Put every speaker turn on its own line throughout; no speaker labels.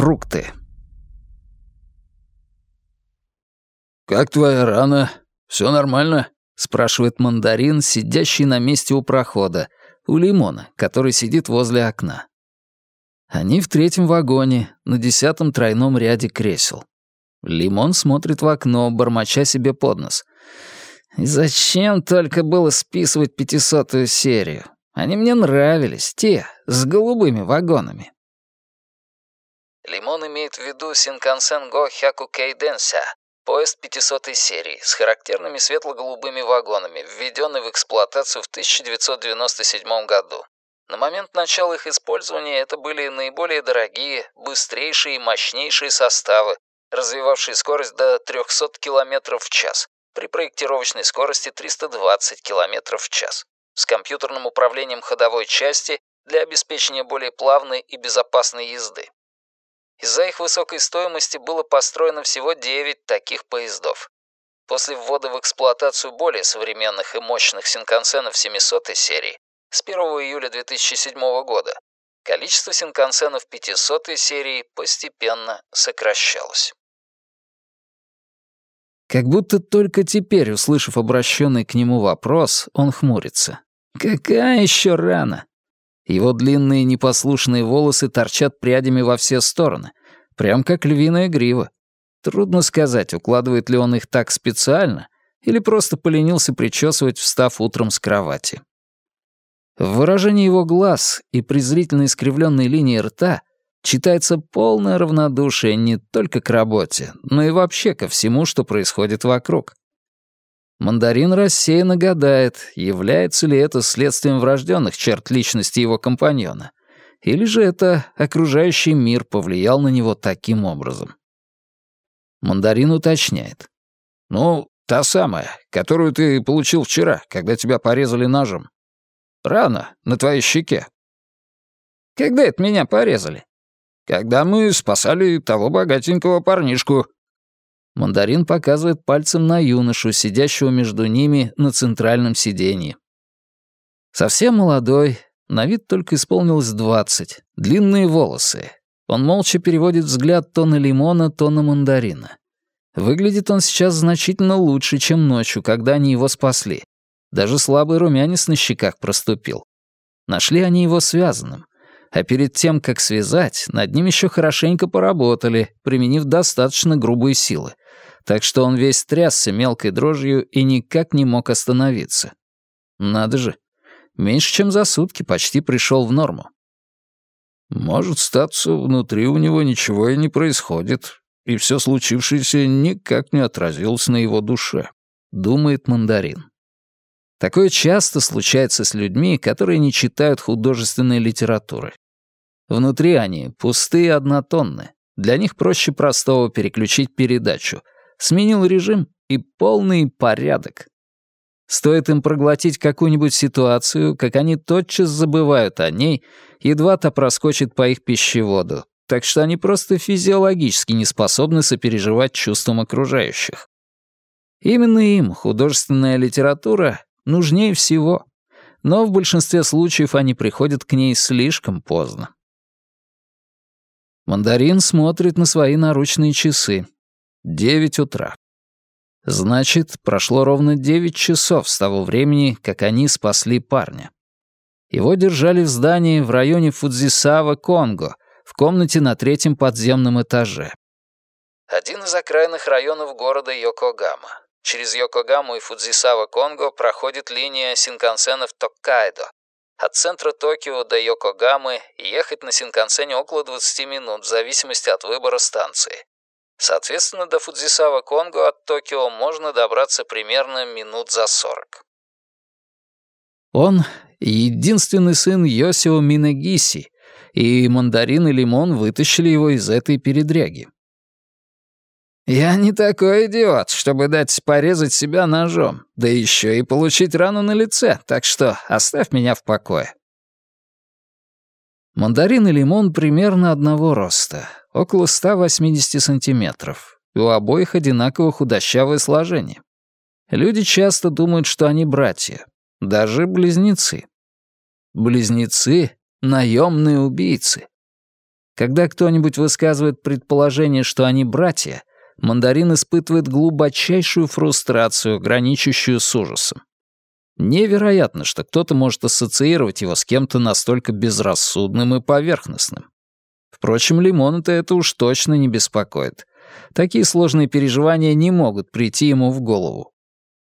Фрукты.
«Как твоя рана? Все нормально?» — спрашивает мандарин, сидящий на месте у прохода, у лимона, который сидит возле окна. Они в третьем вагоне, на десятом тройном ряде кресел. Лимон смотрит в окно, бормоча себе под нос. «И зачем только было списывать пятисотую серию? Они мне нравились, те, с голубыми вагонами». Лимон имеет в виду Синкансен Го Хяку Кейденся, поезд 500 серии с характерными светло-голубыми вагонами, введенный в эксплуатацию в 1997 году. На момент начала их использования это были наиболее дорогие, быстрейшие и мощнейшие составы, развивавшие скорость до 300 км в час при проектировочной скорости 320 км в час с компьютерным управлением ходовой части для обеспечения более плавной и безопасной езды. Из-за их высокой стоимости было построено всего 9 таких поездов. После ввода в эксплуатацию более современных и мощных синкансенов 700 серии с 1 июля 2007 года количество синкансенов 500 серии постепенно сокращалось. Как будто только теперь, услышав обращенный к нему вопрос, он хмурится. «Какая еще рана? Его длинные непослушные волосы торчат прядями во все стороны, прям как львиная грива. Трудно сказать, укладывает ли он их так специально или просто поленился причесывать, встав утром с кровати. В выражении его глаз и презрительно искривленной линии рта читается полное равнодушие не только к работе, но и вообще ко всему, что происходит вокруг. Мандарин рассеянно гадает, является ли это следствием врожденных черт личности его компаньона, или же это окружающий мир повлиял на него таким образом. Мандарин уточняет. «Ну, та самая, которую ты получил вчера, когда тебя порезали ножом. Рана на твоей щеке». «Когда это меня порезали?» «Когда мы спасали того богатенького парнишку», Мандарин показывает пальцем на юношу, сидящего между ними на центральном сиденье. Совсем молодой, на вид только исполнилось двадцать, длинные волосы. Он молча переводит взгляд то на лимона, то на мандарина. Выглядит он сейчас значительно лучше, чем ночью, когда они его спасли. Даже слабый румянец на щеках проступил. Нашли они его связанным. А перед тем, как связать, над ним еще хорошенько поработали, применив достаточно грубые силы так что он весь трясся мелкой дрожью и никак не мог остановиться. Надо же, меньше чем за сутки почти пришел в норму. Может, статься, внутри у него ничего и не происходит, и все случившееся никак не отразилось на его душе, думает мандарин. Такое часто случается с людьми, которые не читают художественной литературы. Внутри они пустые однотонны. Для них проще простого переключить передачу — Сменил режим и полный порядок. Стоит им проглотить какую-нибудь ситуацию, как они тотчас забывают о ней, едва то проскочит по их пищеводу, так что они просто физиологически не способны сопереживать чувствам окружающих. Именно им художественная литература нужнее всего, но в большинстве случаев они приходят к ней слишком поздно. Мандарин смотрит на свои наручные часы, Девять утра. Значит, прошло ровно девять часов с того времени, как они спасли парня. Его держали в здании в районе Фудзисава, Конго, в комнате на третьем подземном этаже. Один из окраинных районов города Йокогама. Через Йокогаму и Фудзисава, Конго проходит линия синкансенов Токкайдо. От центра Токио до Йокогамы ехать на синкансене около 20 минут в зависимости от выбора станции. Соответственно, до Фудзисава Конго от Токио можно добраться примерно минут за сорок. Он — единственный сын Йосио Минагиси, и мандарин и лимон вытащили его из этой передряги. «Я не такой идиот, чтобы дать порезать себя ножом, да еще и получить рану на лице, так что оставь меня в покое». Мандарин и лимон примерно одного роста, около 180 сантиметров. У обоих одинаково худощавое сложение. Люди часто думают, что они братья, даже близнецы. Близнецы — наемные убийцы. Когда кто-нибудь высказывает предположение, что они братья, мандарин испытывает глубочайшую фрустрацию, граничащую с ужасом. Невероятно, что кто-то может ассоциировать его с кем-то настолько безрассудным и поверхностным. Впрочем, Лимона-то это уж точно не беспокоит. Такие сложные переживания не могут прийти ему в голову.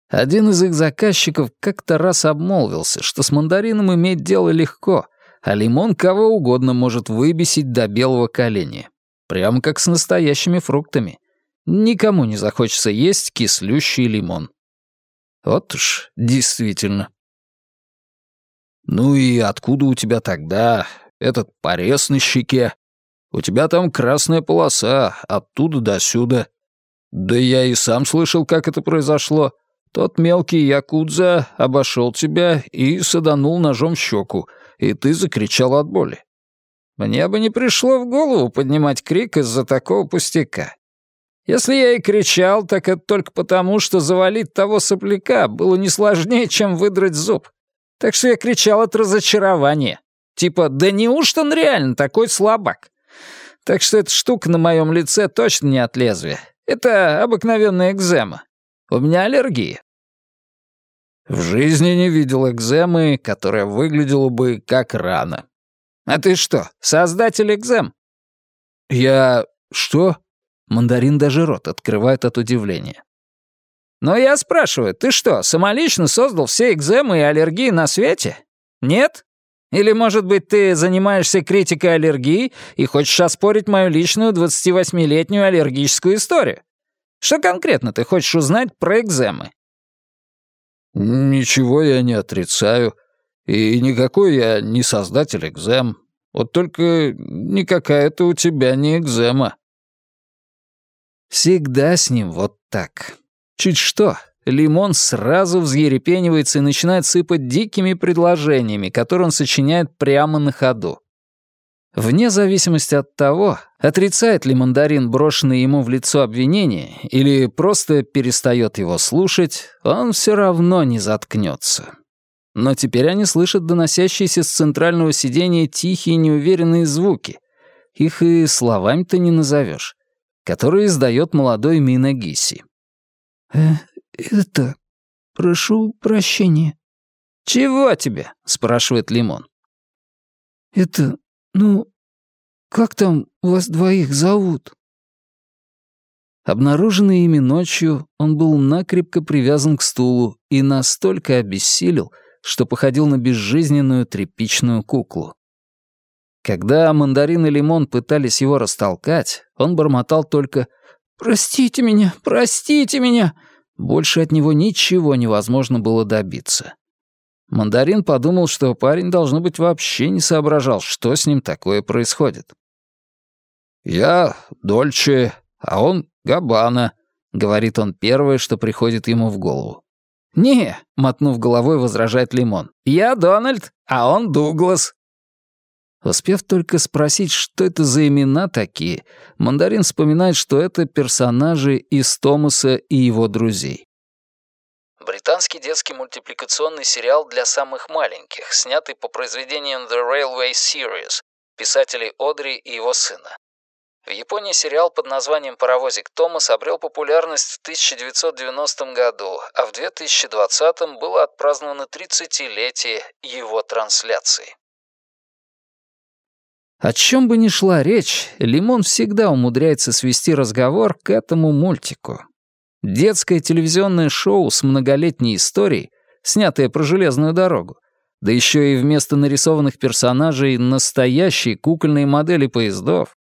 Один из их заказчиков как-то раз обмолвился, что с мандарином иметь дело легко, а лимон кого угодно может выбесить до белого коленя. Прямо как с настоящими фруктами. Никому не захочется есть кислющий лимон. Вот уж, действительно. «Ну и откуда у тебя тогда этот порез на щеке? У тебя там красная полоса, оттуда до сюда. Да я и сам слышал, как это произошло. Тот мелкий якудза обошел тебя и саданул ножом в щеку, и ты закричал от боли. Мне бы не пришло в голову поднимать крик из-за такого пустяка. Если я и кричал, так это только потому, что завалить того сопляка было не сложнее, чем выдрать зуб. Так что я кричал от разочарования. Типа, да неужто он реально такой слабак? Так что эта штука на моем лице точно не от лезвия. Это обыкновенная экзема. У меня аллергия. В жизни не видел экземы, которая выглядела бы как рана. А ты что, создатель экзем? Я... что? Мандарин даже рот открывает от удивления. Но я спрашиваю, ты что, самолично создал все экземы и аллергии на свете? Нет? Или, может быть, ты занимаешься критикой аллергии и хочешь оспорить мою личную 28-летнюю аллергическую историю? Что конкретно ты хочешь узнать про экземы? «Ничего я не отрицаю. И никакой я не создатель экзем. Вот только никакая-то у тебя не экзема». Всегда с ним вот так. Чуть что, Лимон сразу взъерепенивается и начинает сыпать дикими предложениями, которые он сочиняет прямо на ходу. Вне зависимости от того, отрицает ли мандарин брошенное ему в лицо обвинение или просто перестает его слушать, он все равно не заткнется. Но теперь они слышат доносящиеся с центрального сидения тихие неуверенные звуки. Их и словами-то не назовешь. Которые издает молодой Мина Гиси. «Э, это... прошу прощения». «Чего тебе?» — спрашивает Лимон. «Это «Ну, как там вас двоих зовут?» Обнаруженный ими ночью, он был накрепко привязан к стулу и настолько обессилел, что походил на безжизненную тряпичную куклу. Когда мандарин и лимон пытались его растолкать, он бормотал только «Простите меня, простите меня!» Больше от него ничего невозможно было добиться. Мандарин подумал, что парень, должно быть, вообще не соображал, что с ним такое происходит. «Я Дольче, а он Габана», — говорит он первое, что приходит ему в голову. «Не», — мотнув головой, возражает Лимон, — «я Дональд, а он Дуглас». Успев только спросить, что это за имена такие, Мандарин вспоминает, что это персонажи из Томаса и его друзей. Британский детский мультипликационный сериал для самых маленьких, снятый по произведениям The Railway Series, писателей Одри и его сына. В Японии сериал под названием «Паровозик Томас» обрел популярность в 1990 году, а в 2020 было отпраздновано 30-летие его трансляции. О чем бы ни шла речь, Лимон всегда умудряется свести разговор к этому мультику. Детское телевизионное шоу с многолетней историей, снятое про железную дорогу, да еще и вместо нарисованных персонажей настоящие кукольные модели поездов,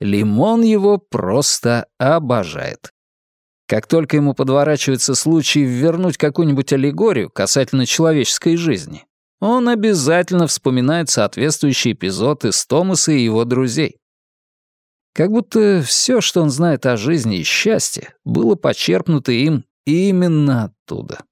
Лимон его просто обожает. Как только ему подворачивается случай вернуть какую-нибудь аллегорию касательно человеческой жизни, он обязательно вспоминает соответствующий эпизод из Томаса и его друзей. Как будто все, что он знает о жизни и счастье, было почерпнуто им именно оттуда.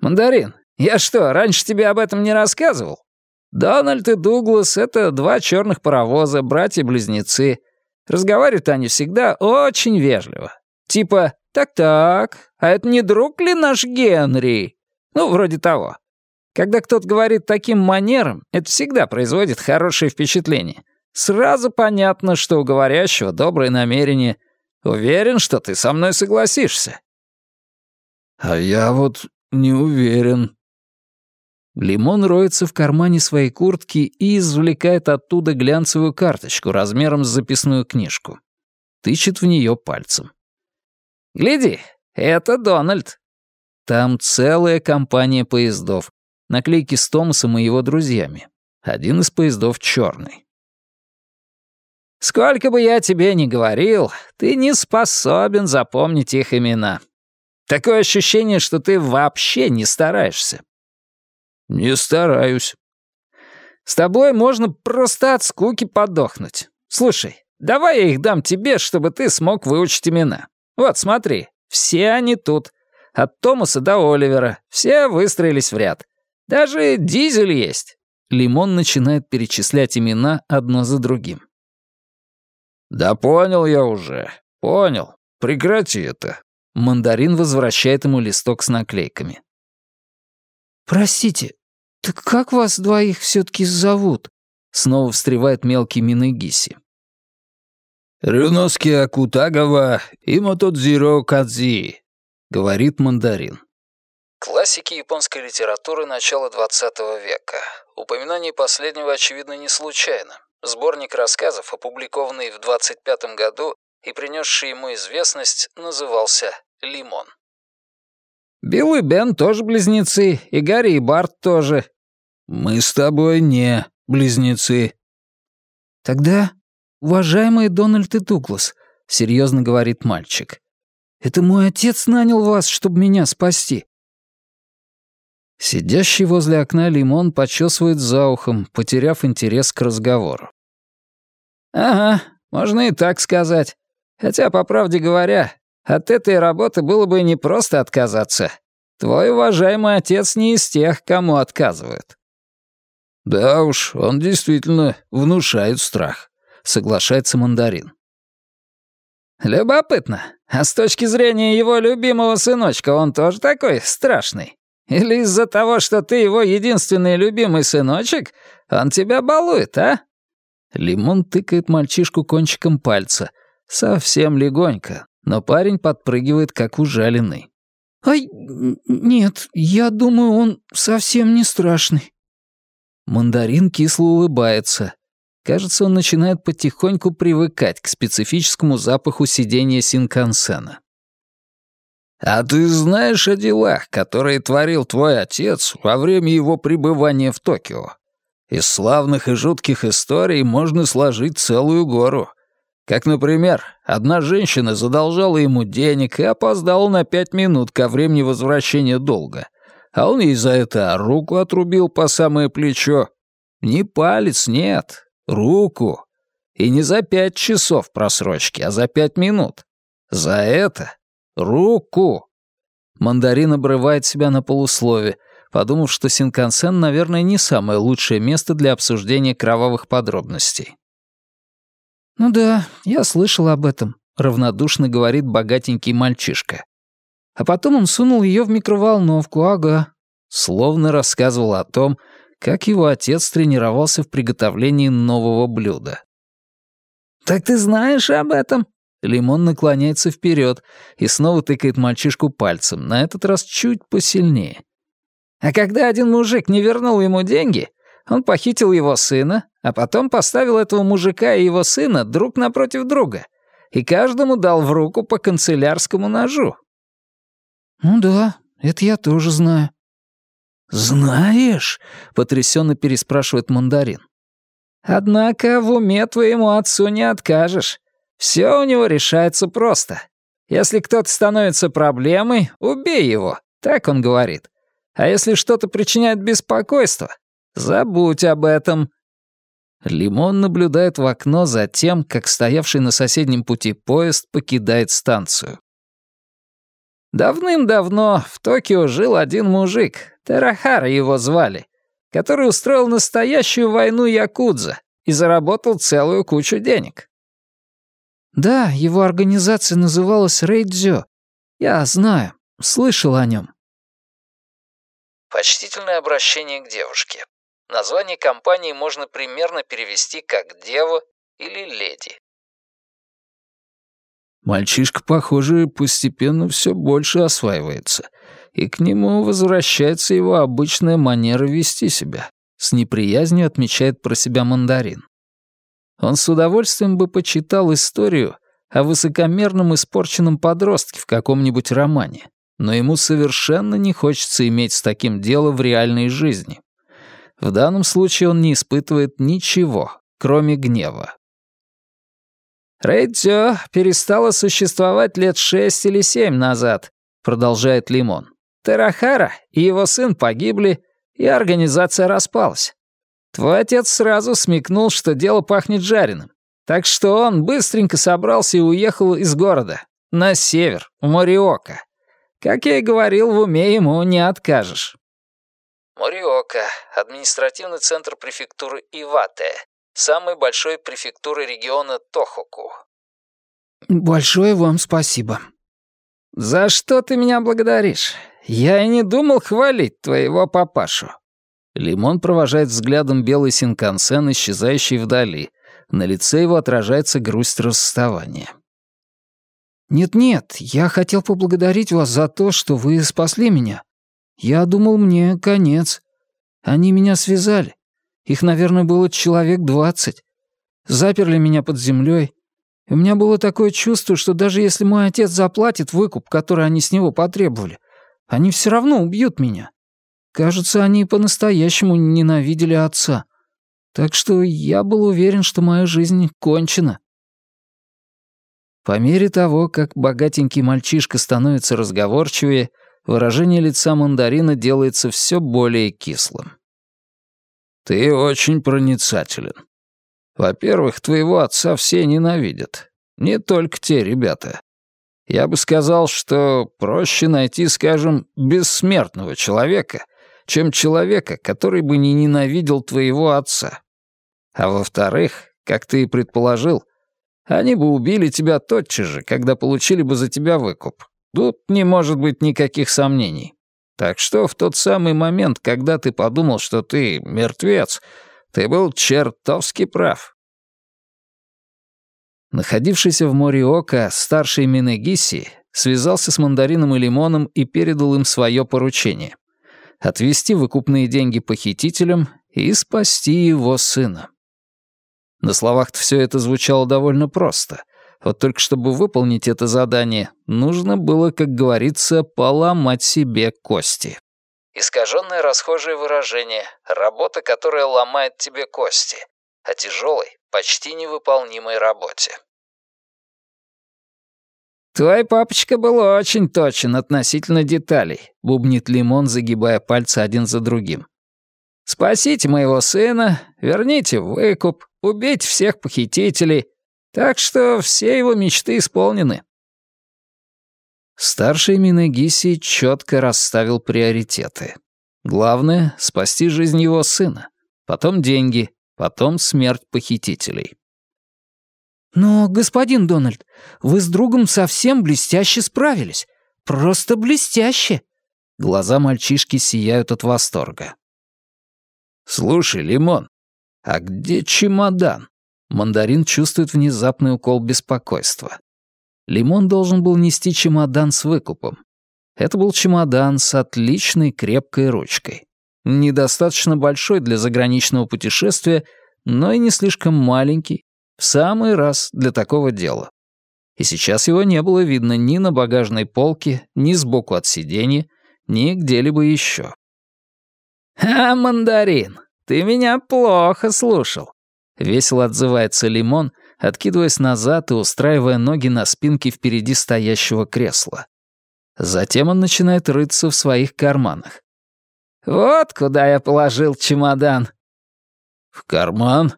«Мандарин, я что, раньше тебе об этом не рассказывал? Дональд и Дуглас — это два черных паровоза, братья-близнецы. Разговаривают они всегда очень вежливо. Типа «Так-так, а это не друг ли наш Генри?» Ну, вроде того. Когда кто-то говорит таким манером, это всегда производит хорошее впечатление. Сразу понятно, что у говорящего доброе намерение. Уверен, что ты со мной согласишься».
«А я вот не уверен».
Лимон роется в кармане своей куртки и извлекает оттуда глянцевую карточку размером с записную книжку. Тычет в нее пальцем. «Гляди, это Дональд». Там целая компания поездов. Наклейки с Томасом и его друзьями. Один из поездов черный. Сколько бы я тебе ни говорил, ты не способен запомнить их имена. Такое ощущение, что ты вообще не стараешься.
Не стараюсь.
С тобой можно просто от скуки подохнуть. Слушай, давай я их дам тебе, чтобы ты смог выучить имена. Вот, смотри, все они тут. От Томаса до Оливера. Все выстроились в ряд. Даже Дизель есть. Лимон начинает перечислять имена одно за другим.
«Да понял я уже. Понял. Прекрати это».
Мандарин возвращает ему листок с наклейками.
«Простите, так как вас двоих все-таки зовут?»
Снова встревает мелкий Минегиси.
«Рюноски Акутагава и Мотодзиро Кадзи», — говорит мандарин.
Классики японской литературы начала XX века. Упоминание последнего, очевидно, не случайно. Сборник рассказов, опубликованный в 25 году и принесший ему известность, назывался «Лимон». Билл и Бен тоже близнецы, и Гарри и Барт тоже.
Мы с тобой не близнецы.
Тогда, уважаемый Дональд и Дуглас, серьезно говорит мальчик, это мой отец нанял вас, чтобы меня спасти.
Сидящий возле окна Лимон почесывает за ухом, потеряв интерес к разговору. «Ага, можно и так сказать. Хотя, по правде говоря, от этой работы было бы не просто отказаться. Твой уважаемый отец не из тех, кому отказывают».
«Да уж, он действительно внушает страх», — соглашается мандарин.
«Любопытно. А с точки зрения его любимого сыночка он тоже такой страшный?» Или из-за того, что ты его единственный любимый сыночек, он тебя балует, а?» Лимон тыкает мальчишку кончиком пальца. Совсем легонько, но парень подпрыгивает, как ужаленный.
«Ай, нет, я думаю, он совсем не страшный».
Мандарин кисло улыбается. Кажется, он начинает потихоньку привыкать к специфическому запаху сидения Синкансена.
«А ты знаешь о делах, которые творил твой отец во время его пребывания в Токио? Из славных и жутких историй можно сложить целую гору. Как, например, одна женщина задолжала ему денег и опоздала на пять минут ко времени возвращения долга, а он ей за это руку отрубил по самое плечо. Не палец, нет, руку. И не за пять часов просрочки, а за пять минут. За это Руку!» Мандарин обрывает себя на полуслове, подумав, что Синкансен, наверное, не самое лучшее место для обсуждения кровавых подробностей.
«Ну да, я слышал об этом», —
равнодушно говорит богатенький мальчишка.
А потом он сунул ее в микроволновку, ага.
Словно рассказывал о том, как его отец тренировался в приготовлении нового блюда. «Так ты знаешь об этом?» Лимон наклоняется вперед и снова тыкает мальчишку пальцем, на этот раз чуть посильнее. А когда один мужик не вернул ему деньги, он похитил его сына, а потом поставил этого мужика и его сына друг напротив друга и каждому дал в руку по канцелярскому ножу.
«Ну да, это я тоже знаю».
«Знаешь?» — потрясенно переспрашивает мандарин. «Однако в уме твоему отцу не откажешь. Все у него решается просто. Если кто-то становится проблемой, убей его, так он говорит. А если что-то причиняет беспокойство, забудь об этом. Лимон наблюдает в окно за тем, как стоявший на соседнем пути поезд покидает станцию. Давным-давно в Токио жил один мужик, Терахара его звали, который устроил настоящую войну Якудза и заработал целую кучу денег.
Да, его организация называлась Рейдзё. Я знаю, слышал о нем.
Почтительное обращение к девушке. Название компании можно примерно перевести как «дева» или «леди».
Мальчишка, похоже, постепенно все больше осваивается, и к нему возвращается его обычная манера вести себя. С неприязнью отмечает про себя мандарин. Он с удовольствием бы почитал историю о высокомерном испорченном подростке в каком-нибудь романе, но ему совершенно не хочется иметь с таким дело в реальной жизни. В данном случае он не испытывает ничего, кроме гнева.
«Рейдзё перестала существовать лет шесть или семь назад», — продолжает Лимон. «Терахара и его сын погибли, и организация распалась. Твой отец сразу смекнул, что дело пахнет жареным. Так что он быстренько собрался и уехал из города. На север, в Мориока. Как я и говорил, в уме ему не откажешь.
Мориока — административный центр префектуры Ивате, самой большой префектуры региона Тохоку.
«Большое вам спасибо». «За что ты меня благодаришь? Я и не думал хвалить твоего папашу».
Лимон провожает взглядом белый синкансен, исчезающий вдали. На лице его отражается грусть расставания.
«Нет-нет, я хотел поблагодарить вас за то, что вы спасли меня. Я думал, мне конец. Они меня связали. Их, наверное, было человек двадцать. Заперли меня под землей. У меня было такое чувство, что даже если мой отец заплатит выкуп, который они с него потребовали, они все равно убьют меня. Кажется, они по-настоящему ненавидели отца. Так что я был уверен, что моя жизнь кончена.
По мере того, как богатенький мальчишка становится разговорчивее, выражение лица мандарина делается все более кислым. Ты очень проницателен. Во-первых, твоего отца все ненавидят. Не только те ребята. Я бы сказал, что проще найти, скажем, бессмертного человека, чем человека, который бы не ненавидел твоего отца. А во-вторых, как ты и предположил, они бы убили тебя тотчас же, когда получили бы за тебя выкуп. Тут не может быть никаких сомнений. Так что в тот самый момент, когда ты подумал, что ты мертвец, ты был чертовски прав. Находившийся в море Ока старший Минегиси связался с мандарином и лимоном и передал им свое поручение — отвести выкупные деньги похитителям и спасти его сына. На словах-то все это звучало довольно просто — вот только чтобы выполнить это задание, нужно было, как говорится, поломать себе кости.
Искаженное расхожее выражение «работа, которая ломает тебе кости», о тяжелой, почти невыполнимой работе.
«Твой папочка был очень точен относительно деталей», — бубнит Лимон, загибая пальцы один за другим. «Спасите моего сына, верните выкуп, убейте всех похитителей, так что все его мечты исполнены.
Старший Минагиси четко расставил приоритеты. Главное — спасти жизнь его сына, потом деньги, потом смерть похитителей.
«Но, господин Дональд, вы с другом совсем блестяще справились. Просто блестяще!»
Глаза мальчишки сияют от восторга. «Слушай, Лимон, а где чемодан?» Мандарин чувствует внезапный укол беспокойства. Лимон должен был нести чемодан с выкупом. Это был чемодан с отличной крепкой ручкой. Недостаточно большой для заграничного путешествия, но и не слишком маленький, в самый раз для такого дела. И сейчас его не было видно ни на багажной полке, ни сбоку от сиденья, ни где-либо еще.
«А, мандарин, ты меня плохо слушал. Весело отзывается Лимон, откидываясь назад и устраивая ноги на спинке впереди стоящего кресла. Затем он начинает рыться в своих карманах. «Вот куда я положил чемодан».
«В карман?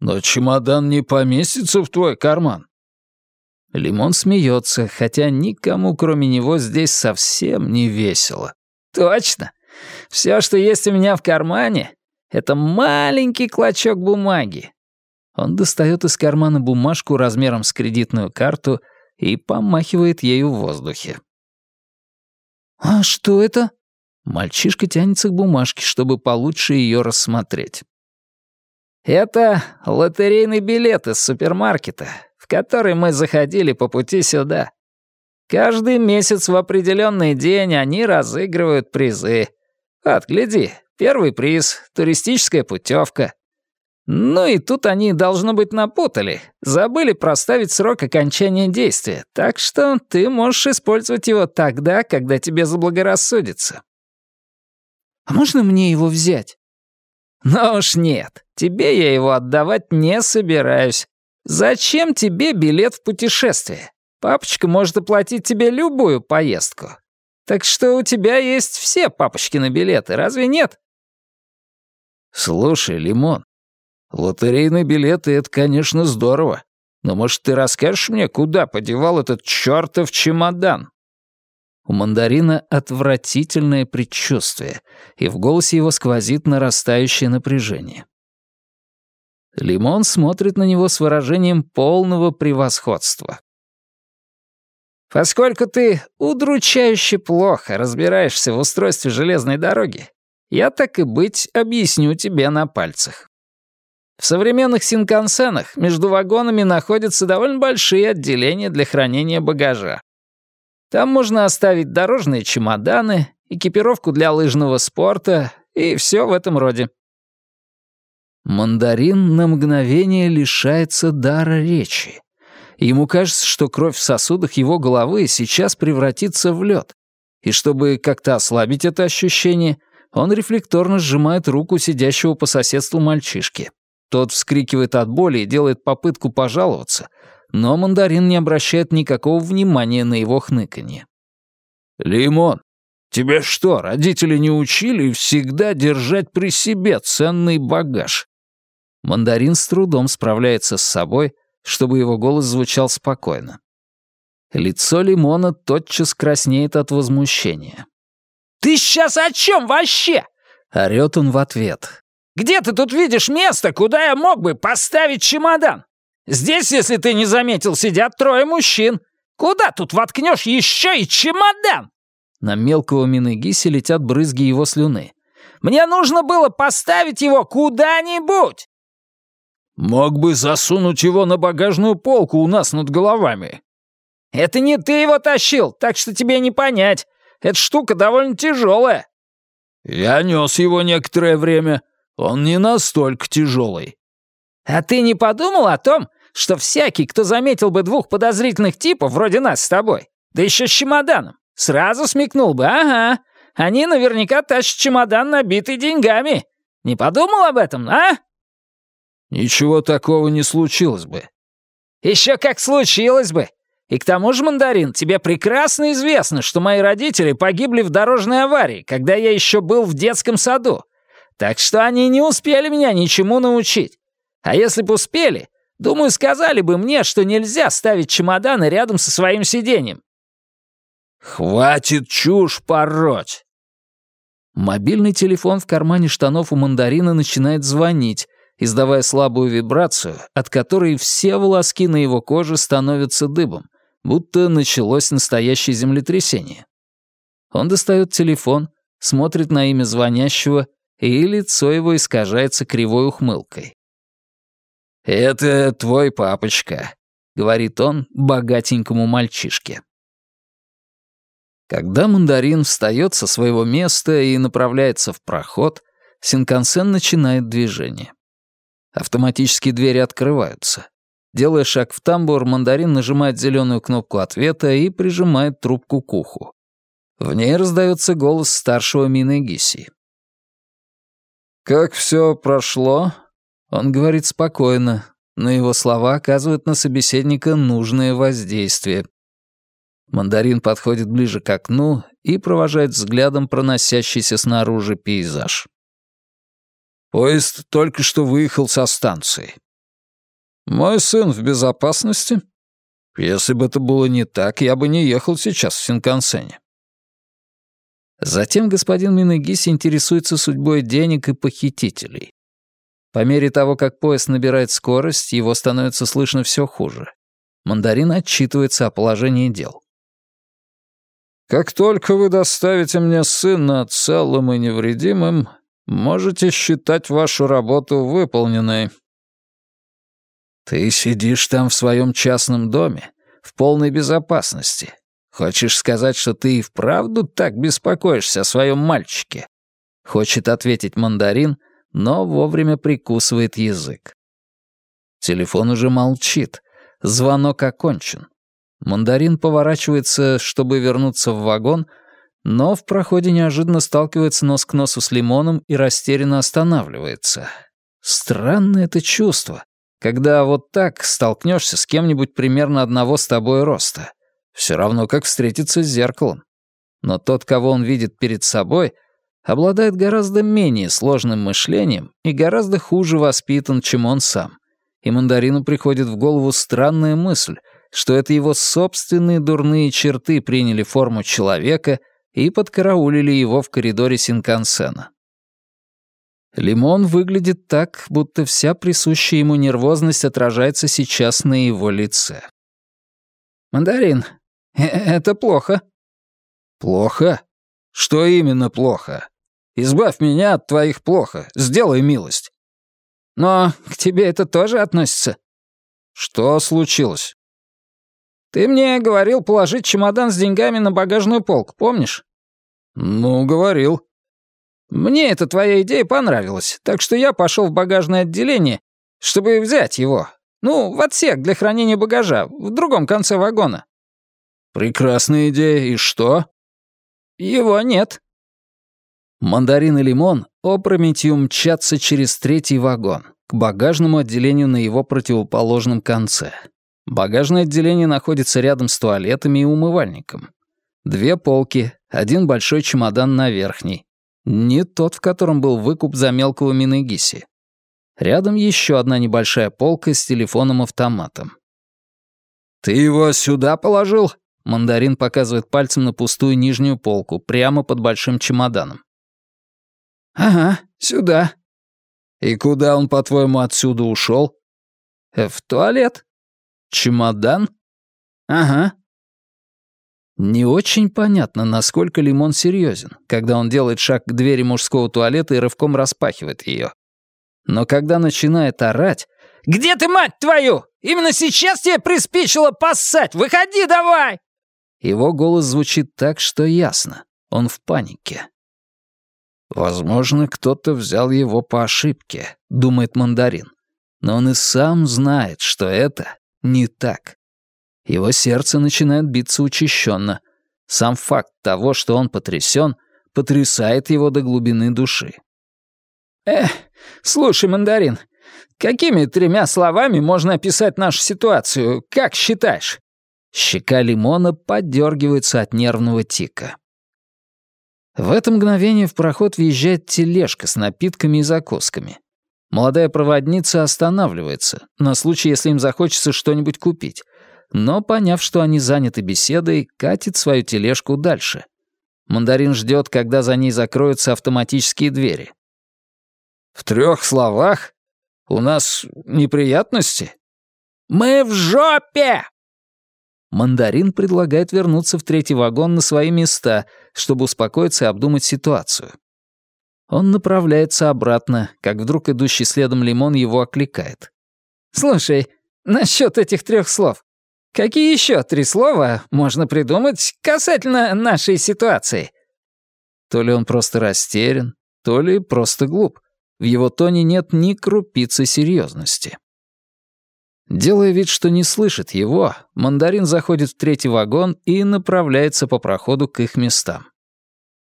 Но чемодан не поместится в твой карман». Лимон смеется, хотя никому, кроме него, здесь совсем не весело.
«Точно. Все, что есть у меня в кармане, это маленький клочок бумаги.
Он достает из кармана бумажку размером с кредитную карту и помахивает ею в воздухе.
«А что это?» Мальчишка тянется к бумажке, чтобы получше ее рассмотреть.
«Это лотерейный билет из супермаркета, в который мы заходили по пути сюда. Каждый месяц в определенный день они разыгрывают призы. Вот, гляди, первый приз — туристическая путевка. Ну и тут они, должно быть, напутали. Забыли проставить срок окончания действия, так что ты можешь использовать его тогда, когда тебе заблагорассудится.
«А можно мне его взять?»
«Ну уж нет, тебе я его отдавать не собираюсь. Зачем тебе билет в путешествие? Папочка может оплатить тебе любую поездку. Так что у тебя есть все папочкины билеты, разве нет?»
«Слушай, Лимон, лотерейные билеты — это, конечно, здорово. Но, может, ты расскажешь мне, куда подевал этот чертов чемодан?»
У мандарина отвратительное предчувствие, и в голосе его сквозит нарастающее напряжение. Лимон смотрит на него с выражением полного превосходства.
«Поскольку ты удручающе плохо разбираешься в устройстве железной дороги, я так и быть объясню тебе на пальцах. В современных синкансенах между вагонами находятся довольно большие отделения для хранения багажа. Там можно оставить дорожные чемоданы, экипировку для лыжного спорта и все в этом роде.
Мандарин на мгновение лишается дара речи. Ему кажется, что кровь в сосудах его головы сейчас превратится в лед. И чтобы как-то ослабить это ощущение, он рефлекторно сжимает руку сидящего по соседству мальчишки. Тот вскрикивает от боли и делает попытку пожаловаться, но мандарин не обращает никакого внимания на его хныканье.
«Лимон, тебе что, родители не учили всегда держать при себе ценный багаж?»
Мандарин с трудом справляется с собой, чтобы его голос звучал спокойно. Лицо Лимона тотчас краснеет от возмущения.
«Ты сейчас о чем вообще?»
— орёт он в ответ.
«Где ты тут видишь место, куда я мог бы поставить чемодан? Здесь, если ты не заметил, сидят трое мужчин. Куда тут воткнешь еще и чемодан?»
На мелкого Минегиси летят брызги его слюны.
«Мне нужно было поставить его куда-нибудь!»
«Мог бы засунуть его на багажную полку у нас над головами».
«Это не ты его тащил, так что тебе не понять. Эта штука довольно тяжелая».
«Я нес его некоторое время. Он не настолько тяжелый».
«А ты не подумал о том, что всякий, кто заметил бы двух подозрительных типов, вроде нас с тобой, да еще с чемоданом, сразу смекнул бы, ага, они наверняка тащат чемодан, набитый деньгами. Не подумал об этом, а?»
«Ничего такого не случилось бы».
«Еще как случилось бы. И к тому же, Мандарин, тебе прекрасно известно, что мои родители погибли в дорожной аварии, когда я еще был в детском саду. Так что они не успели меня ничему научить. А если бы успели, думаю, сказали бы мне, что нельзя ставить чемоданы рядом со своим сиденьем».
«Хватит чушь пороть!»
Мобильный телефон в кармане штанов у мандарина начинает звонить, издавая слабую вибрацию, от которой все волоски на его коже становятся дыбом, будто началось настоящее землетрясение. Он достает телефон, смотрит на имя звонящего, и лицо его искажается кривой ухмылкой.
«Это твой папочка», — говорит он богатенькому мальчишке.
Когда мандарин встает со своего места и направляется в проход, Синкансен начинает движение. Автоматические двери открываются. Делая шаг в тамбур, мандарин нажимает зеленую кнопку ответа и прижимает трубку к уху. В ней раздается голос старшего Минегиси. «Как все прошло?» Он говорит спокойно, но его слова оказывают на собеседника нужное воздействие. Мандарин подходит ближе к окну и провожает взглядом проносящийся снаружи пейзаж.
«Поезд только что выехал со станции».
«Мой сын в безопасности?»
«Если бы это было не так, я бы не ехал сейчас в Синкансене».
Затем господин Минегиси интересуется судьбой денег и похитителей. По мере того, как поезд набирает скорость, его становится слышно все хуже. Мандарин отчитывается о положении дел.
Как только вы доставите мне сына целым и невредимым, можете считать вашу работу выполненной».
«Ты сидишь там в своем частном доме, в полной безопасности. Хочешь сказать, что ты и вправду так беспокоишься о своем мальчике?» Хочет ответить мандарин, но вовремя прикусывает язык. Телефон уже молчит. Звонок окончен. Мандарин поворачивается, чтобы вернуться в вагон, но в проходе неожиданно сталкивается нос к носу с лимоном и растерянно останавливается. Странное это чувство, когда вот так столкнешься с кем-нибудь примерно одного с тобой роста. Все равно, как встретиться с зеркалом. Но тот, кого он видит перед собой, обладает гораздо менее сложным мышлением и гораздо хуже воспитан, чем он сам. И мандарину приходит в голову странная мысль, что это его собственные дурные черты приняли форму человека и подкараулили его в коридоре Синкансена. Лимон выглядит так, будто вся присущая ему нервозность отражается сейчас на его лице. «Мандарин, это плохо».
«Плохо? Что именно плохо? Избавь меня от твоих плохо, сделай милость».
«Но к тебе это тоже относится?»
«Что случилось?»
«Ты мне говорил положить чемодан с деньгами на багажную полку, помнишь?»
«Ну, говорил».
«Мне эта твоя идея понравилась, так что я пошел в багажное отделение, чтобы взять его. Ну, в отсек для хранения багажа, в другом конце вагона».
«Прекрасная идея, и что?»
«Его нет».
Мандарин и лимон опрометью мчатся через третий вагон, к багажному отделению на его противоположном конце. Багажное отделение находится рядом с туалетами и умывальником. Две полки, один большой чемодан на верхней. Не тот, в котором был выкуп за мелкого Минегиси. Рядом еще одна небольшая полка с телефоном-автоматом.
«Ты его сюда положил?»
Мандарин показывает пальцем на пустую нижнюю полку, прямо под большим чемоданом.
«Ага, сюда».
«И куда он, по-твоему, отсюда ушел?
«В туалет».
«Чемодан?»
«Ага».
Не очень понятно, насколько Лимон серьезен, когда он делает шаг к двери мужского туалета и рывком распахивает ее. Но когда начинает орать
«Где ты, мать твою? Именно сейчас тебе приспичило поссать! Выходи давай!»
Его голос звучит так, что ясно. Он в панике. «Возможно, кто-то взял его по ошибке», — думает мандарин. Но он и сам знает, что это не так. Его сердце начинает биться учащенно. Сам факт того, что он потрясен, потрясает его до глубины души.
«Эх, слушай, мандарин, какими тремя словами можно описать нашу ситуацию, как считаешь?»
Щека лимона подергивается от нервного тика. В это мгновение в проход въезжает тележка с напитками и закусками. Молодая проводница останавливается, на случай, если им захочется что-нибудь купить, но, поняв, что они заняты беседой, катит свою тележку дальше. Мандарин ждет, когда за ней закроются автоматические двери.
«В трех словах? У нас неприятности?»
«Мы в жопе!»
Мандарин предлагает вернуться в третий вагон на свои места, чтобы успокоиться и обдумать ситуацию. Он направляется обратно, как вдруг идущий следом лимон его окликает.
«Слушай, насчет этих трех слов. Какие еще три слова можно придумать касательно нашей ситуации?»
То ли он просто растерян, то ли просто глуп. В его тоне нет ни крупицы серьезности. Делая вид, что не слышит его, мандарин заходит в третий вагон и направляется по проходу к их местам.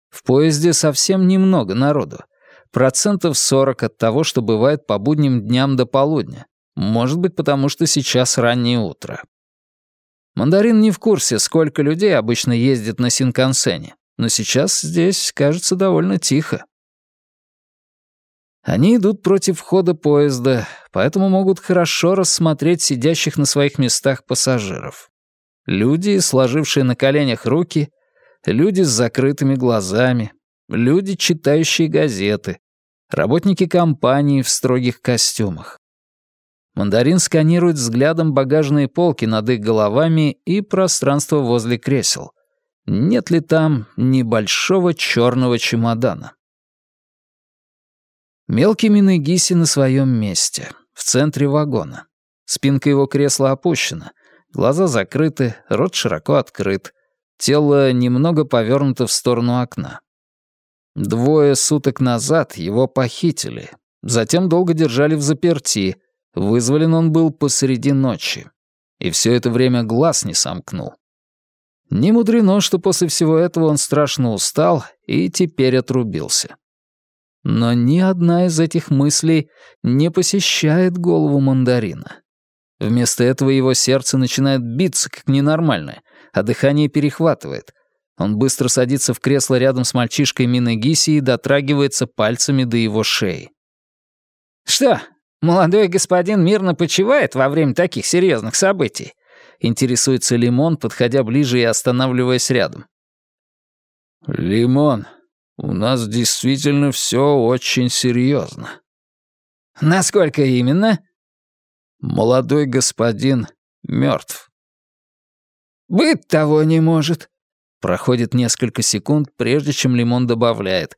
В поезде совсем немного народу. Процентов 40 от того, что бывает по будним дням до полудня. Может быть, потому что сейчас раннее утро. Мандарин не в курсе, сколько людей обычно ездит на Синкансене, но сейчас здесь кажется довольно тихо. Они идут против хода поезда, поэтому могут хорошо рассмотреть сидящих на своих местах пассажиров. Люди, сложившие на коленях руки, люди с закрытыми глазами, люди, читающие газеты, работники компании в строгих костюмах. Мандарин сканирует взглядом багажные полки над их головами и пространство возле кресел. нет ли там небольшого черного чемодана. Мелкий Минегиси на своем месте, в центре вагона. Спинка его кресла опущена, глаза закрыты, рот широко открыт, тело немного повернуто в сторону окна. Двое суток назад его похитили, затем долго держали в заперти, вызволен он был посреди ночи. И все это время глаз не сомкнул. Не мудрено, что после всего этого он страшно устал и теперь отрубился. Но ни одна из этих мыслей не посещает голову мандарина. Вместо этого его сердце начинает биться как ненормальное, а дыхание перехватывает. Он быстро садится в кресло рядом с мальчишкой Минегиси и дотрагивается пальцами до его шеи.
«Что, молодой господин мирно почивает во время таких серьезных событий?»
Интересуется Лимон, подходя ближе и останавливаясь рядом.
«Лимон, у нас действительно все очень серьезно.
Насколько именно?
Молодой господин мертв.
Быть того не может.
Проходит несколько секунд, прежде чем Лимон добавляет.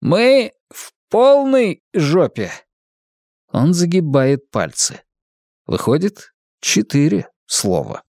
Мы в полной жопе.
Он загибает пальцы. Выходит, четыре слова.